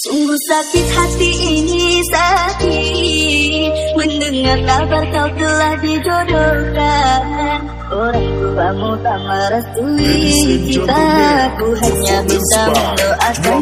Sungguh sakit hati ini sakit. Mendengar kabar kau telah dijodohkan. Orang tuamu tak merestui kita Ku hanya bisa mendoakan